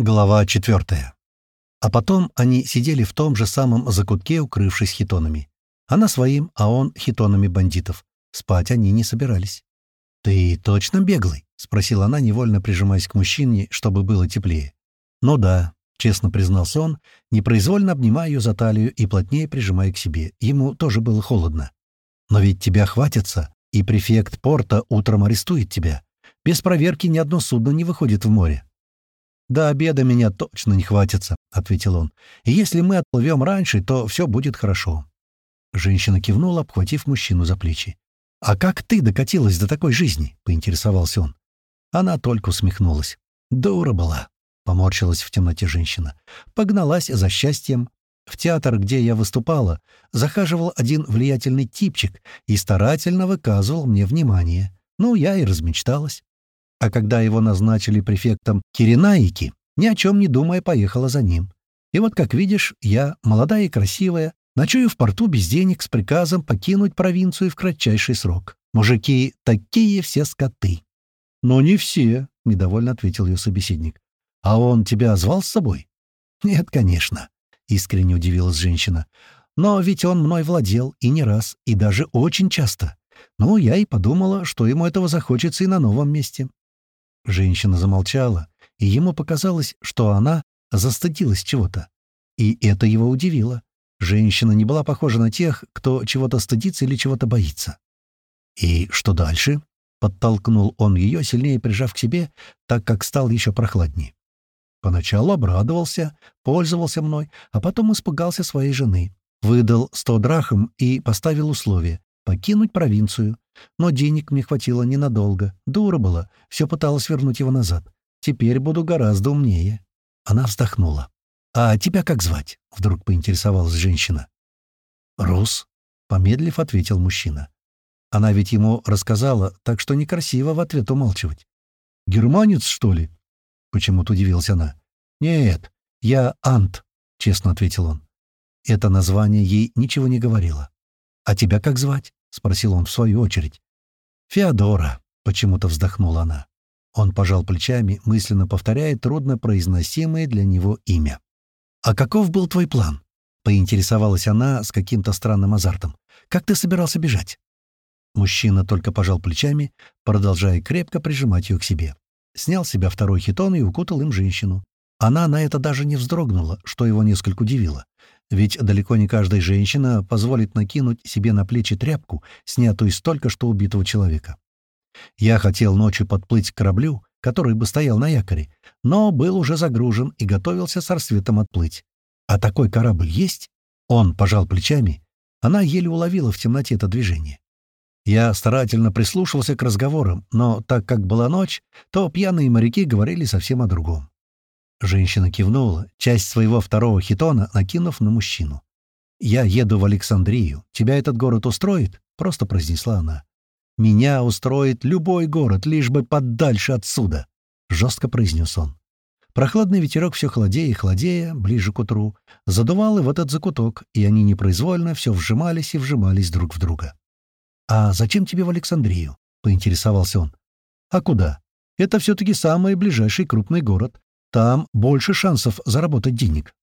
Глава четвертая. А потом они сидели в том же самом закутке, укрывшись хитонами. Она своим, а он хитонами бандитов. Спать они не собирались. «Ты точно беглый?» — спросила она, невольно прижимаясь к мужчине, чтобы было теплее. «Ну да», — честно признался он, непроизвольно обнимая ее за талию и плотнее прижимая к себе. Ему тоже было холодно. «Но ведь тебя хватится, и префект порта утром арестует тебя. Без проверки ни одно судно не выходит в море. «До обеда меня точно не хватится», — ответил он. «И если мы отплывем раньше, то все будет хорошо». Женщина кивнула, обхватив мужчину за плечи. «А как ты докатилась до такой жизни?» — поинтересовался он. Она только усмехнулась. «Дура была», — поморщилась в темноте женщина. «Погналась за счастьем. В театр, где я выступала, захаживал один влиятельный типчик и старательно выказывал мне внимание. Ну, я и размечталась а когда его назначили префектом Киренаики, ни о чем не думая поехала за ним. И вот, как видишь, я, молодая и красивая, ночую в порту без денег с приказом покинуть провинцию в кратчайший срок. Мужики такие все скоты. «Но не все», — недовольно ответил ее собеседник. «А он тебя звал с собой?» «Нет, конечно», — искренне удивилась женщина. «Но ведь он мной владел и не раз, и даже очень часто. Ну, я и подумала, что ему этого захочется и на новом месте. Женщина замолчала, и ему показалось, что она застыдилась чего-то. И это его удивило. Женщина не была похожа на тех, кто чего-то стыдится или чего-то боится. «И что дальше?» — подтолкнул он ее, сильнее прижав к себе, так как стал еще прохладнее. Поначалу обрадовался, пользовался мной, а потом испугался своей жены. Выдал сто драхм и поставил условие — покинуть провинцию, но денег мне хватило ненадолго. Дура была, все пыталась вернуть его назад. Теперь буду гораздо умнее». Она вздохнула. «А тебя как звать?» — вдруг поинтересовалась женщина. «Рус», — помедлив, ответил мужчина. Она ведь ему рассказала, так что некрасиво в ответ умалчивать. «Германец, что ли?» — почему-то удивилась она. «Нет, я Ант», — честно ответил он. Это название ей ничего не говорило. «А тебя как звать?» — спросил он в свою очередь. «Феодора», — почему-то вздохнула она. Он пожал плечами, мысленно повторяя трудно произносимое для него имя. «А каков был твой план?» — поинтересовалась она с каким-то странным азартом. «Как ты собирался бежать?» Мужчина только пожал плечами, продолжая крепко прижимать ее к себе. Снял с себя второй хитон и укутал им женщину. Она на это даже не вздрогнула, что его несколько удивило. Ведь далеко не каждая женщина позволит накинуть себе на плечи тряпку, снятую из только что убитого человека. Я хотел ночью подплыть к кораблю, который бы стоял на якоре, но был уже загружен и готовился с рассветом отплыть. А такой корабль есть? Он пожал плечами. Она еле уловила в темноте это движение. Я старательно прислушивался к разговорам, но так как была ночь, то пьяные моряки говорили совсем о другом. Женщина кивнула, часть своего второго хитона накинув на мужчину. «Я еду в Александрию. Тебя этот город устроит?» — просто произнесла она. «Меня устроит любой город, лишь бы подальше отсюда», — жестко произнес он. Прохладный ветерок все холодея и холодея, ближе к утру, задувал и в этот закуток, и они непроизвольно все вжимались и вжимались друг в друга. «А зачем тебе в Александрию?» — поинтересовался он. «А куда? Это все-таки самый ближайший крупный город. Там больше шансов заработать денег.